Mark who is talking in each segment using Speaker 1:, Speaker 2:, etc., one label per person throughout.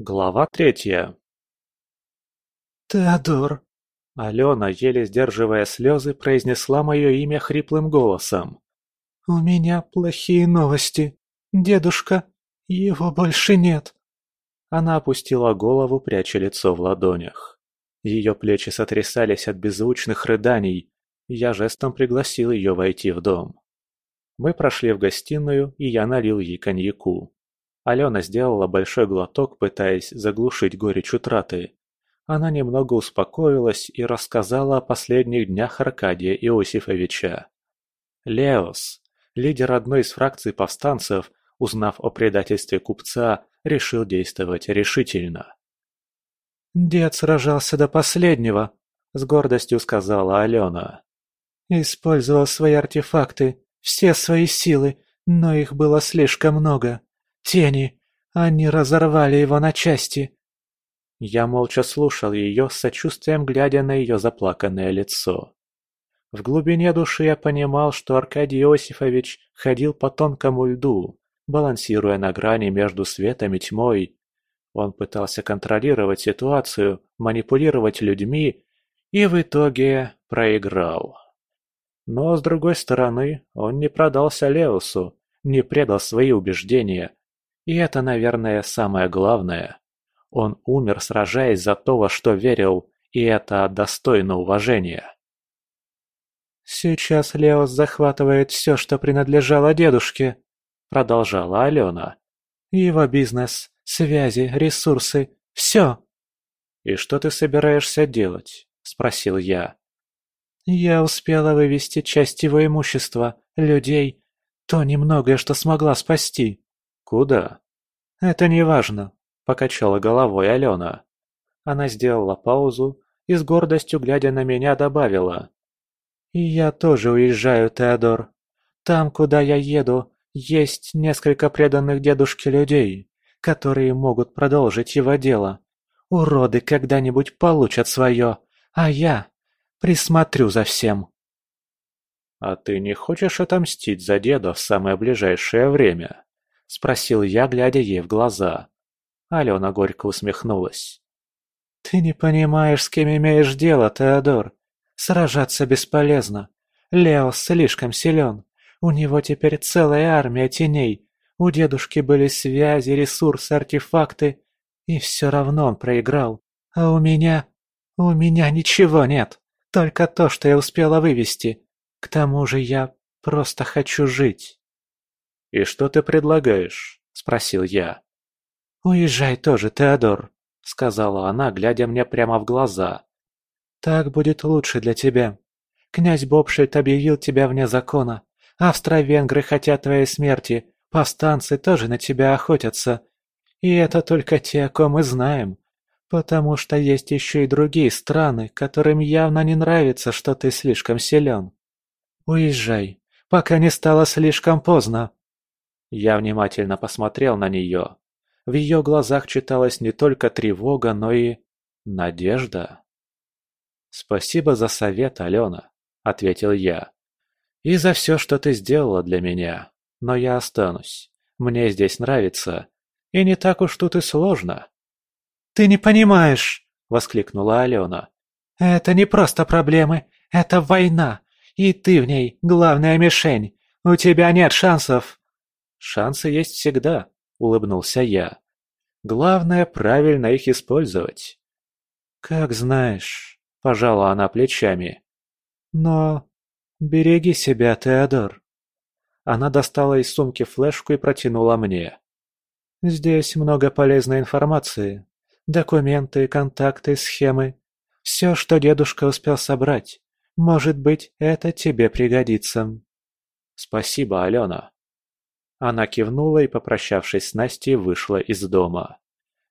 Speaker 1: Глава третья.
Speaker 2: «Теодор!»
Speaker 1: Алена, еле сдерживая слезы, произнесла мое имя хриплым голосом.
Speaker 2: «У меня плохие новости. Дедушка, его больше нет».
Speaker 1: Она опустила голову, пряча лицо в ладонях. Ее плечи сотрясались от беззвучных рыданий. Я жестом пригласил ее войти в дом. Мы прошли в гостиную, и я налил ей коньяку. Алена сделала большой глоток, пытаясь заглушить горечь утраты. Она немного успокоилась и рассказала о последних днях Аркадия Иосифовича. Леос, лидер одной из фракций повстанцев, узнав о предательстве купца, решил действовать решительно.
Speaker 2: «Дед сражался до последнего», — с гордостью сказала Алена. «Использовал свои артефакты, все свои силы, но их было слишком много. Тени! Они разорвали его на части!»
Speaker 1: Я молча слушал ее, с сочувствием глядя на ее заплаканное лицо. В глубине души я понимал, что Аркадий Иосифович ходил по тонкому льду, балансируя на грани между светом и тьмой. Он пытался контролировать ситуацию, манипулировать людьми и в итоге проиграл. Но, с другой стороны, он не продался Леусу, не предал свои убеждения, и это, наверное, самое главное. Он умер, сражаясь за то, во что верил, и это достойно уважения.
Speaker 2: «Сейчас Леос захватывает все, что принадлежало дедушке», — продолжала Алена. «Его бизнес, связи, ресурсы — все».
Speaker 1: «И что ты собираешься делать?» — спросил я.
Speaker 2: «Я успела вывести часть его имущества, людей, то немногое, что смогла спасти.
Speaker 1: «Куда?»
Speaker 2: «Это не важно», – покачала головой Алена.
Speaker 1: Она сделала паузу и с гордостью, глядя на меня, добавила.
Speaker 2: «И я тоже уезжаю, Теодор. Там, куда я еду, есть несколько преданных дедушке людей, которые могут продолжить его дело. Уроды когда-нибудь получат свое, а я присмотрю за всем».
Speaker 1: «А ты не хочешь отомстить за деда в самое ближайшее время?» – спросил я, глядя ей в глаза. Алена горько усмехнулась.
Speaker 2: «Ты не понимаешь, с кем имеешь дело, Теодор. Сражаться бесполезно. Лео слишком силен. У него теперь целая армия теней. У дедушки были связи, ресурсы, артефакты. И все равно он проиграл. А у меня... У меня ничего нет. Только то, что я успела вывести. К тому же я просто хочу жить».
Speaker 1: «И что ты предлагаешь?» – спросил я.
Speaker 2: «Уезжай тоже, Теодор», – сказала она, глядя мне прямо в глаза. «Так будет лучше для тебя. Князь Бобшильд объявил тебя вне закона. Австро-венгры хотят твоей смерти, повстанцы тоже на тебя охотятся. И это только те, о ком мы знаем. Потому что есть еще и другие страны, которым явно не нравится, что ты слишком силен. Уезжай, пока не стало слишком поздно».
Speaker 1: Я внимательно посмотрел на нее. В ее глазах читалась не только тревога, но и... надежда. «Спасибо за совет, Алена», — ответил я. «И за все, что ты сделала для меня. Но я останусь. Мне здесь нравится. И не так уж тут и сложно».
Speaker 2: «Ты не понимаешь!» — воскликнула Алена. «Это не просто проблемы, это война, и ты в ней главная мишень. У тебя нет шансов!»
Speaker 1: «Шансы есть всегда», — улыбнулся я. «Главное, правильно их использовать».
Speaker 2: «Как знаешь», — пожала она плечами. «Но береги себя, Теодор».
Speaker 1: Она достала из сумки флешку и протянула мне.
Speaker 2: «Здесь много полезной информации. Документы, контакты, схемы. Все, что дедушка успел собрать. Может быть, это тебе пригодится».
Speaker 1: «Спасибо, Алена», она кивнула и, попрощавшись с Настей, вышла из дома.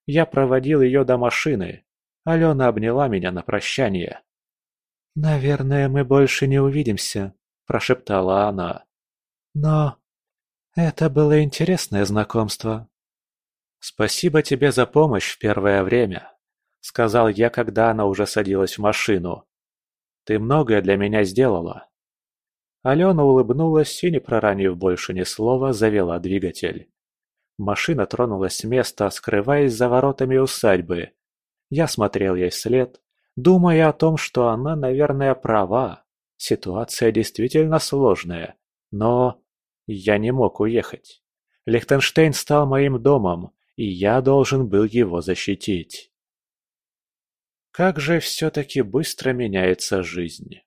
Speaker 1: Я проводил ее до машины. Алена обняла меня на прощание.
Speaker 2: «Наверное, мы больше не увидимся», – прошептала она. «Но это было интересное знакомство».
Speaker 1: «Спасибо тебе за помощь в первое время», – сказал я, когда она уже садилась в машину. «Ты многое для меня сделала». Алена улыбнулась и, не проронив больше ни слова, завела двигатель. Машина тронулась с места, скрываясь за воротами усадьбы. Я смотрел ей вслед, думая о том, что она, наверное, права. Ситуация действительно сложная, но я не мог уехать. Лихтенштейн стал моим домом, и я должен был его защитить. Как же все-таки быстро меняется жизнь.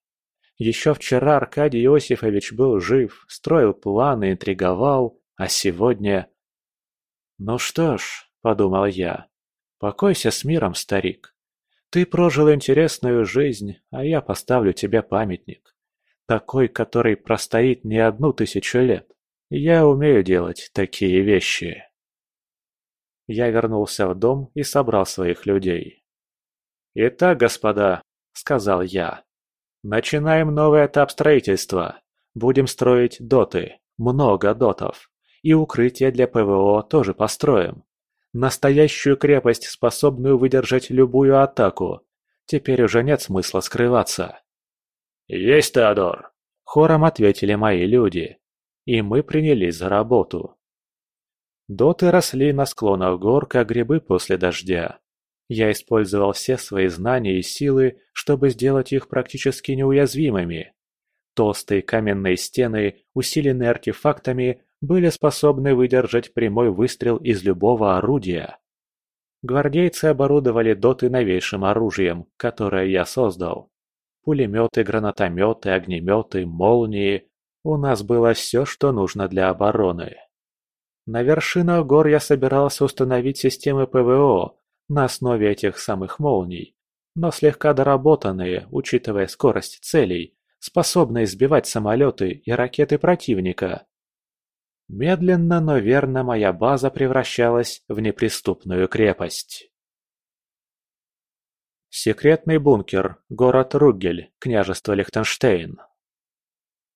Speaker 1: Еще вчера Аркадий Иосифович был жив, строил планы, интриговал, а сегодня... «Ну что ж», — подумал я, — «покойся с миром, старик. Ты прожил интересную жизнь, а я поставлю тебе памятник. Такой, который простоит не одну тысячу лет. Я умею делать такие вещи». Я вернулся в дом и собрал своих людей. «Итак, господа», — сказал я, — «начинаем новый этап строительства. Будем строить доты, много дотов. И укрытие для ПВО тоже построим. Настоящую крепость, способную выдержать любую атаку. Теперь уже нет смысла скрываться. «Есть, Теодор!» – хором ответили мои люди. И мы принялись за работу. Доты росли на склонах гор, как грибы после дождя. Я использовал все свои знания и силы, чтобы сделать их практически неуязвимыми. Толстые каменные стены, усиленные артефактами, были способны выдержать прямой выстрел из любого орудия. Гвардейцы оборудовали доты новейшим оружием, которое я создал. Пулеметы, гранатометы, огнеметы, молнии. У нас было все, что нужно для обороны. На вершинах гор я собирался установить системы ПВО на основе этих самых молний, но слегка доработанные, учитывая скорость целей, способные сбивать самолеты и ракеты противника. Медленно, но верно моя база превращалась в неприступную крепость. Секретный бункер, город Ругель, княжество Лихтенштейн.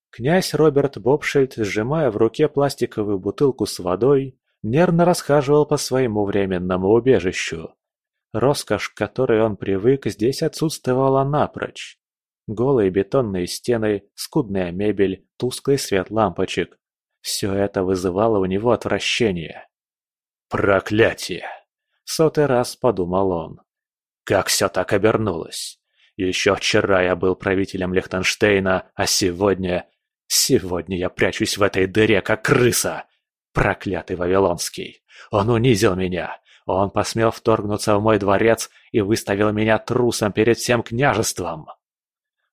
Speaker 1: Князь Роберт Бобшельд, сжимая в руке пластиковую бутылку с водой, нервно расхаживал по своему временному убежищу. Роскошь, к которой он привык, здесь отсутствовала напрочь. Голые бетонные стены, скудная мебель, тусклый свет лампочек. Все это вызывало у него отвращение. «Проклятие!» — сотый раз подумал он. «Как все так обернулось? Еще вчера я был правителем Лихтенштейна, а сегодня... Сегодня я прячусь в этой дыре, как крыса! Проклятый Вавилонский! Он унизил меня! Он посмел вторгнуться в мой дворец и выставил меня трусом перед всем княжеством!»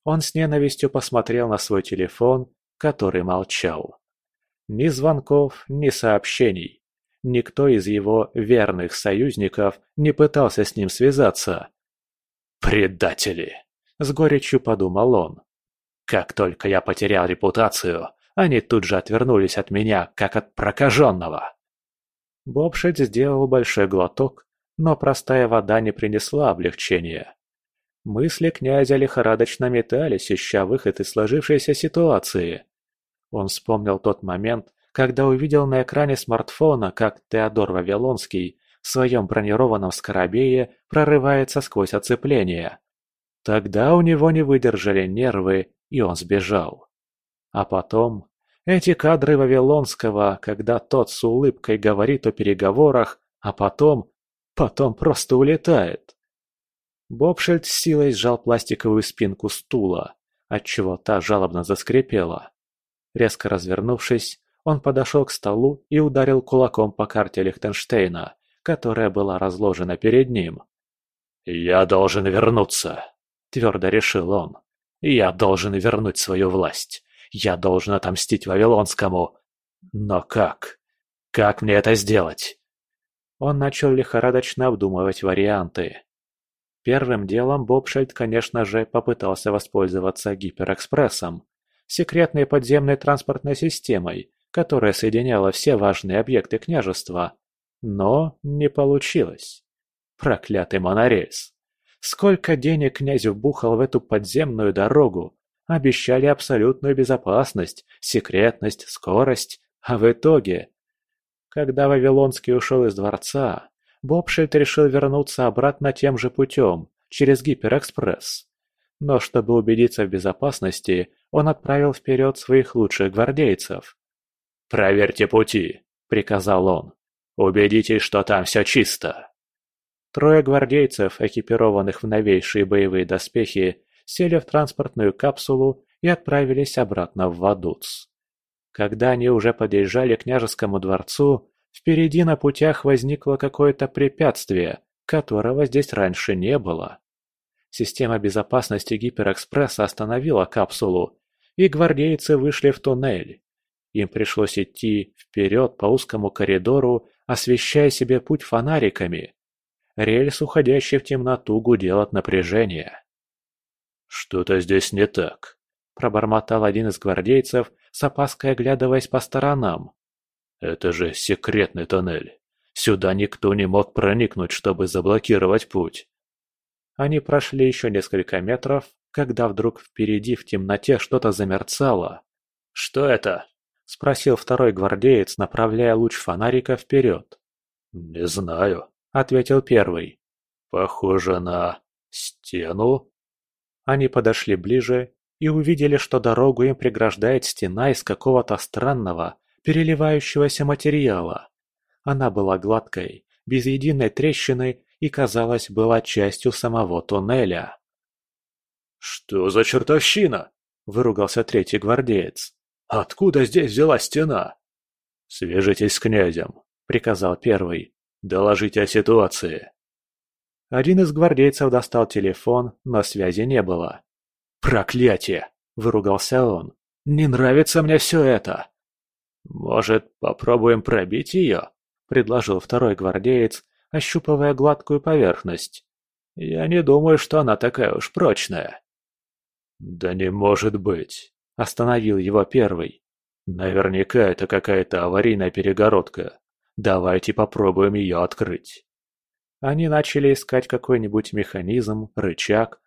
Speaker 1: Он с ненавистью посмотрел на свой телефон, который молчал. Ни звонков, ни сообщений. Никто из его верных союзников не пытался с ним связаться. «Предатели!» – с горечью подумал он. «Как только я потерял репутацию, они тут же отвернулись от меня, как от прокаженного!» Бобшет сделал большой глоток, но простая вода не принесла облегчения. Мысли князя лихорадочно метались, ища выход из сложившейся ситуации. Он вспомнил тот момент, когда увидел на экране смартфона, как Теодор Вавилонский в своем бронированном скоробее прорывается сквозь оцепление. Тогда у него не выдержали нервы, и он сбежал. А потом эти кадры Вавилонского, когда тот с улыбкой говорит о переговорах, а потом... потом просто улетает. Бобшельд с силой сжал пластиковую спинку стула, отчего та жалобно заскрипела. Резко развернувшись, он подошел к столу и ударил кулаком по карте Лихтенштейна, которая была разложена перед ним. «Я должен вернуться», — твердо решил он. «Я должен вернуть свою власть. Я должен отомстить Вавилонскому. Но как? Как мне это сделать?» Он начал лихорадочно обдумывать варианты. Первым делом Бобшельд, конечно же, попытался воспользоваться гиперэкспрессом, секретной подземной транспортной системой, которая соединяла все важные объекты княжества. Но не получилось. Проклятый монорельс. Сколько денег князь вбухал в эту подземную дорогу. Обещали абсолютную безопасность, секретность, скорость. А в итоге... Когда Вавилонский ушел из дворца, Бобшельд решил вернуться обратно тем же путем, через гиперэкспресс. Но чтобы убедиться в безопасности, он отправил вперед своих лучших гвардейцев. «Проверьте пути», — приказал он. Убедитесь, что там все чисто!»
Speaker 2: Трое гвардейцев, экипированных в новейшие боевые доспехи, сели в транспортную капсулу и отправились обратно в Вадуц. Когда они уже подъезжали к княжескому дворцу, впереди на путях возникло какое-то препятствие, которого здесь раньше не было. Система безопасности Гиперэкспресса остановила капсулу, и гвардейцы вышли в туннель. Им пришлось идти вперед по узкому коридору, освещая себе путь фонариками. Рельс, уходящий в темноту, гудел от напряжения.
Speaker 1: «Что-то здесь не так», – пробормотал один из гвардейцев, с опаской оглядываясь по сторонам. «Это же секретный тоннель. Сюда никто не мог проникнуть, чтобы заблокировать путь».
Speaker 2: Они прошли еще несколько метров, когда вдруг впереди в темноте что-то замерцало.
Speaker 1: «Что это?»
Speaker 2: – спросил второй гвардеец, направляя луч фонарика вперед.
Speaker 1: «Не знаю», –
Speaker 2: ответил первый.
Speaker 1: «Похоже на... стену?»
Speaker 2: Они подошли ближе и увидели, что дорогу им преграждает стена из какого-то странного, переливающегося материала. Она была гладкой, без единой трещины и, казалось, была частью самого туннеля.
Speaker 1: «Что за чертовщина?» – выругался третий гвардеец. «Откуда здесь взялась стена?» «Свяжитесь с князем», – приказал первый. «Доложите о ситуации».
Speaker 2: Один из гвардейцев достал телефон, но связи не было.
Speaker 1: «Проклятие!» – выругался он. «Не нравится мне все это!»
Speaker 2: «Может, попробуем пробить ее?» – предложил второй гвардеец, ощупывая гладкую поверхность. «Я не думаю, что она такая уж прочная».
Speaker 1: «Да не может быть!» – остановил его первый. «Наверняка это какая-то аварийная перегородка. Давайте попробуем ее открыть».
Speaker 2: Они начали искать какой-нибудь механизм, рычаг,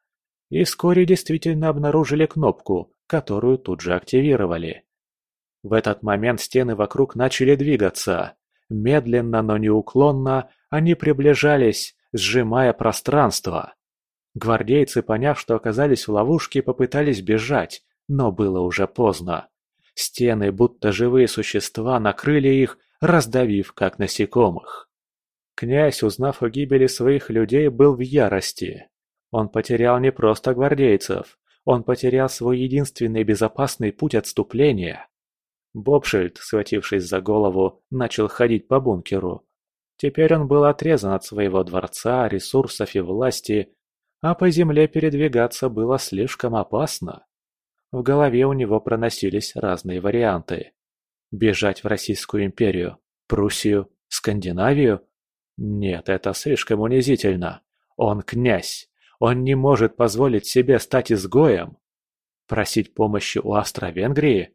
Speaker 2: и вскоре действительно обнаружили кнопку, которую тут же активировали. В этот момент стены вокруг начали двигаться. Медленно, но неуклонно они приближались, сжимая пространство. Гвардейцы, поняв, что оказались в ловушке, попытались бежать, но было уже поздно. Стены, будто живые существа, накрыли их, раздавив, как насекомых. Князь, узнав о гибели своих людей, был в ярости. Он потерял не просто гвардейцев, он потерял свой единственный безопасный путь отступления. Бобшильд, схватившись за голову, начал ходить по бункеру. Теперь он был отрезан от своего дворца, ресурсов и власти, а по земле передвигаться было слишком опасно. В голове у него проносились разные варианты. Бежать в Российскую империю, Пруссию, Скандинавию? Нет, это слишком унизительно. Он князь, он не может позволить себе стать изгоем. Просить помощи у Австро-Венгрии?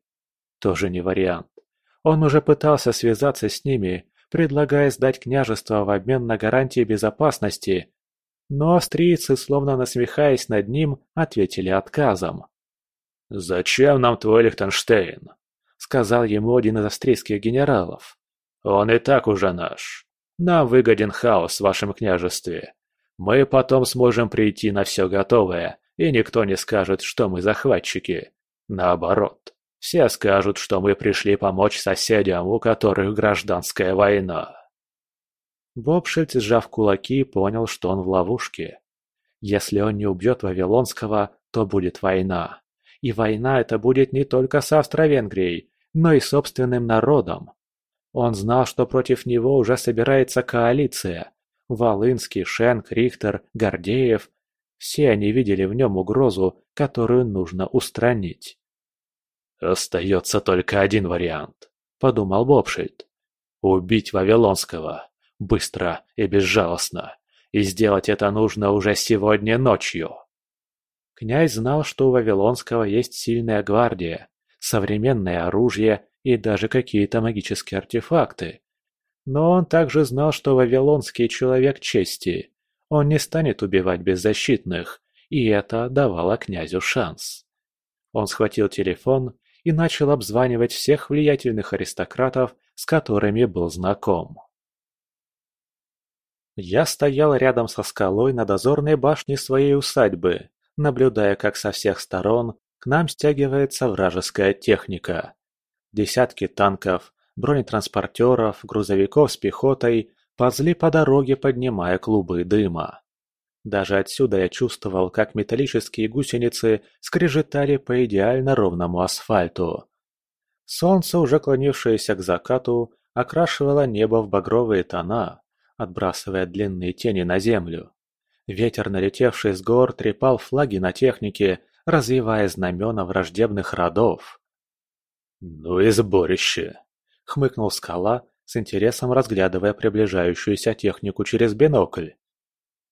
Speaker 2: Тоже не вариант. Он уже пытался связаться с ними, предлагая сдать княжество в обмен на гарантии безопасности, но австрийцы, словно насмехаясь над ним, ответили отказом.
Speaker 1: «Зачем нам твой Лихтенштейн?» — сказал ему один из австрийских генералов. «Он и так уже наш. Нам выгоден хаос в вашем княжестве. Мы потом сможем прийти на все готовое, и никто не скажет, что мы захватчики. Наоборот, все скажут, что мы пришли помочь соседям, у которых гражданская война.
Speaker 2: Бобшильд, сжав кулаки, понял, что он в ловушке. Если он не убьет Вавилонского, то будет война. И война это будет не только с Австро-Венгрией, но и собственным народом. Он знал, что против него уже собирается коалиция, Волынский, Шенк, Рихтер, Гордеев – все они видели в нем угрозу, которую нужно устранить.
Speaker 1: «Остается только один вариант», – подумал Бобшильд. «Убить Вавилонского. Быстро и безжалостно. И сделать это нужно уже сегодня ночью».
Speaker 2: Князь знал, что у Вавилонского есть сильная гвардия, современное оружие и даже какие-то магические артефакты. Но он также знал, что Вавилонский человек чести. Он не станет убивать беззащитных, и это давало князю шанс. Он схватил телефон и начал обзванивать всех влиятельных аристократов, с которыми был знаком. Я стоял рядом со скалой на дозорной башне своей усадьбы, наблюдая, как со всех сторон к нам стягивается вражеская техника. Десятки танков,
Speaker 1: бронетранспортеров, грузовиков с пехотой ползли по дороге, поднимая клубы дыма. Даже отсюда я чувствовал, как металлические гусеницы скрежетали по идеально ровному асфальту. Солнце, уже клонившееся к закату, окрашивало небо в багровые тона, отбрасывая длинные тени на землю. Ветер, налетевший с гор, трепал флаги на технике, развивая знамена враждебных родов. «Ну и сборище!» — хмыкнул скала, с интересом разглядывая приближающуюся технику через бинокль.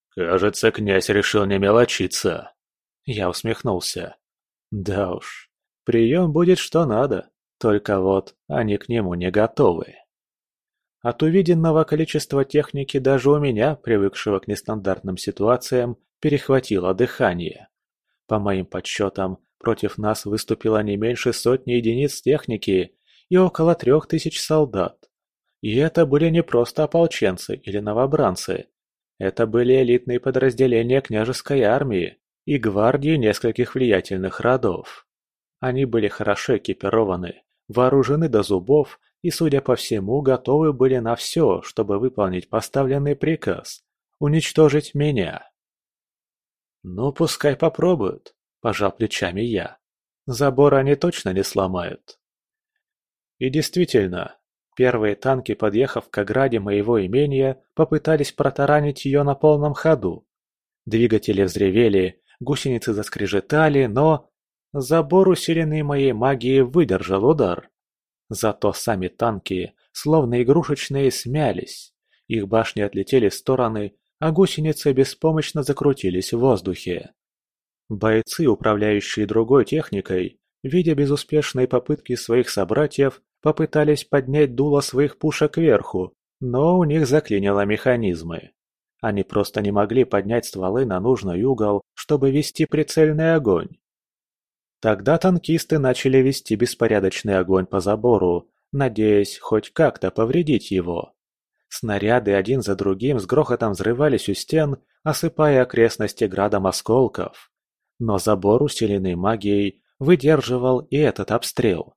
Speaker 1: «Кажется, князь решил не мелочиться». Я усмехнулся. «Да уж, прием будет что надо, только вот они к нему не готовы». От увиденного количества техники даже у меня, привыкшего к нестандартным ситуациям, перехватило дыхание. По моим подсчетам, против нас выступило не меньше сотни единиц техники и около трех тысяч солдат. И это были не просто ополченцы или новобранцы. Это были элитные подразделения княжеской армии и гвардии нескольких влиятельных родов. Они были хорошо экипированы, вооружены до зубов и, судя по всему, готовы были на все, чтобы выполнить поставленный приказ – уничтожить меня. «Ну, пускай попробуют», – пожал плечами я. «Забор они точно не сломают». И действительно, первые танки, подъехав к ограде моего имения, попытались протаранить ее на полном ходу. Двигатели взревели, гусеницы заскрежетали, но... Забор, усиленный моей магией, выдержал удар. Зато сами танки, словно игрушечные, смялись. Их башни отлетели в стороны, а гусеницы беспомощно закрутились в воздухе. Бойцы, управляющие другой техникой, видя безуспешные попытки своих собратьев, попытались поднять дуло своих пушек кверху, но у них заклинило механизмы. Они просто не могли поднять стволы на нужный угол, чтобы вести прицельный огонь. Тогда танкисты начали вести беспорядочный огонь по забору, надеясь хоть как-то повредить его. Снаряды один за другим с грохотом взрывались у стен, осыпая окрестности градом осколков. Но забор, усиленный магией, выдерживал и этот обстрел.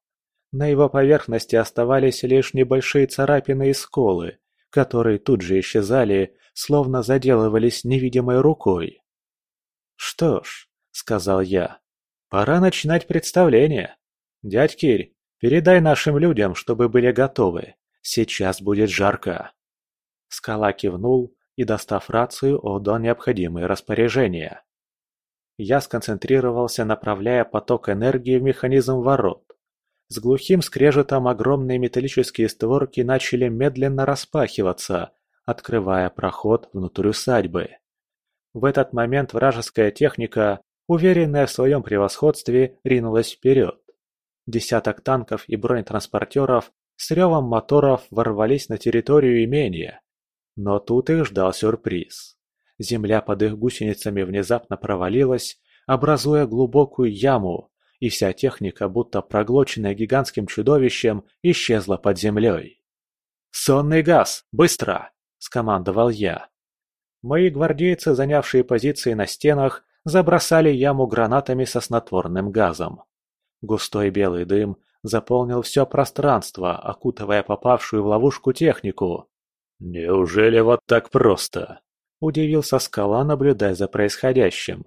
Speaker 1: На его поверхности оставались лишь небольшие царапины и сколы, которые тут же исчезали, словно заделывались невидимой рукой. «Что ж», — сказал я, Пора начинать представление. Дядь Кирь, передай нашим людям, чтобы были готовы. Сейчас будет жарко. Скала кивнул и, достав рацию, отдал необходимые распоряжения. Я сконцентрировался, направляя поток энергии в механизм ворот. С глухим скрежетом огромные металлические створки начали медленно распахиваться, открывая проход внутрь усадьбы. В этот момент вражеская техника, уверенная в своем превосходстве, ринулась вперед. Десяток танков и бронетранспортеров с ревом моторов ворвались на территорию имения. Но тут их ждал сюрприз. Земля под их гусеницами внезапно провалилась, образуя глубокую яму, и вся техника, будто проглоченная гигантским чудовищем, исчезла под землей. «Сонный газ! Быстро!» – скомандовал я. Мои гвардейцы, занявшие позиции на стенах, забросали яму гранатами со снотворным газом. Густой белый дым заполнил все пространство, окутывая попавшую в ловушку технику. «Неужели вот так просто?» – удивился скала, наблюдая за происходящим.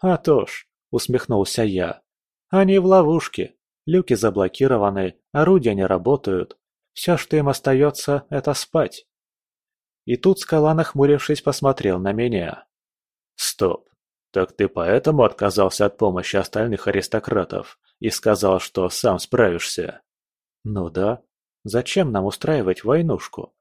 Speaker 1: «А то ж», – усмехнулся я. «Они в ловушке. Люки заблокированы, орудия не работают. Все, что им остается, это спать». И тут скала, нахмурившись, посмотрел на меня. «Стоп. «Так ты поэтому отказался от помощи остальных аристократов и сказал, что сам справишься?» «Ну да. Зачем нам устраивать войнушку?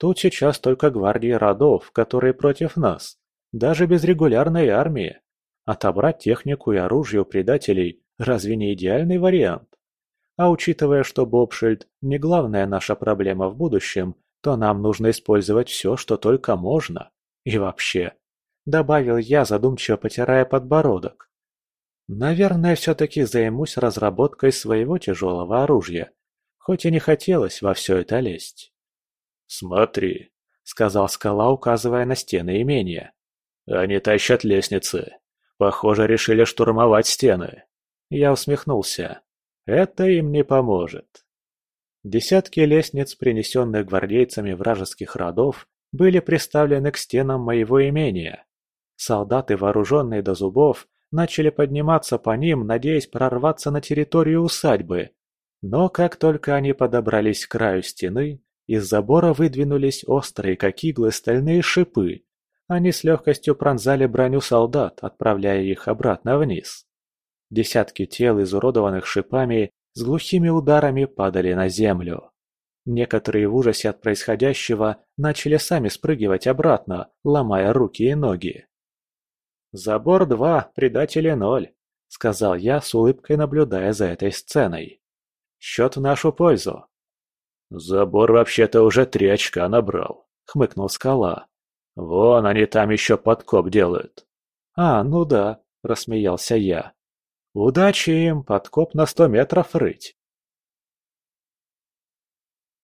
Speaker 1: Тут сейчас только гвардии родов, которые против нас, даже без регулярной армии. Отобрать технику и оружие у предателей разве не идеальный вариант? А учитывая, что Бобшильд не главная наша проблема в будущем, то нам нужно использовать все, что только можно. И вообще, добавил я, задумчиво потирая подбородок. Наверное, все-таки займусь разработкой своего тяжелого оружия, хоть и не хотелось во все это лезть. «Смотри», — сказал скала, указывая на стены имения. «Они тащат лестницы. Похоже, решили штурмовать стены». Я усмехнулся. «Это им не поможет». Десятки лестниц, принесенных гвардейцами вражеских родов, были приставлены к стенам моего имения. Солдаты, вооруженные до зубов, начали подниматься по ним, надеясь прорваться на территорию усадьбы. Но как только они подобрались к краю стены, из забора выдвинулись острые, как иглы, стальные шипы. Они с легкостью пронзали броню солдат, отправляя их обратно вниз. Десятки тел, изуродованных шипами, с глухими ударами падали на землю. Некоторые в ужасе от происходящего начали сами спрыгивать обратно, ломая руки и ноги. «Забор два, предатели ноль», — сказал я с улыбкой, наблюдая за этой сценой. «Счет в нашу пользу». «Забор вообще-то уже три очка набрал», — хмыкнул скала. «Вон они там еще подкоп делают». «А, ну да», — рассмеялся я. «Удачи им подкоп на сто метров рыть».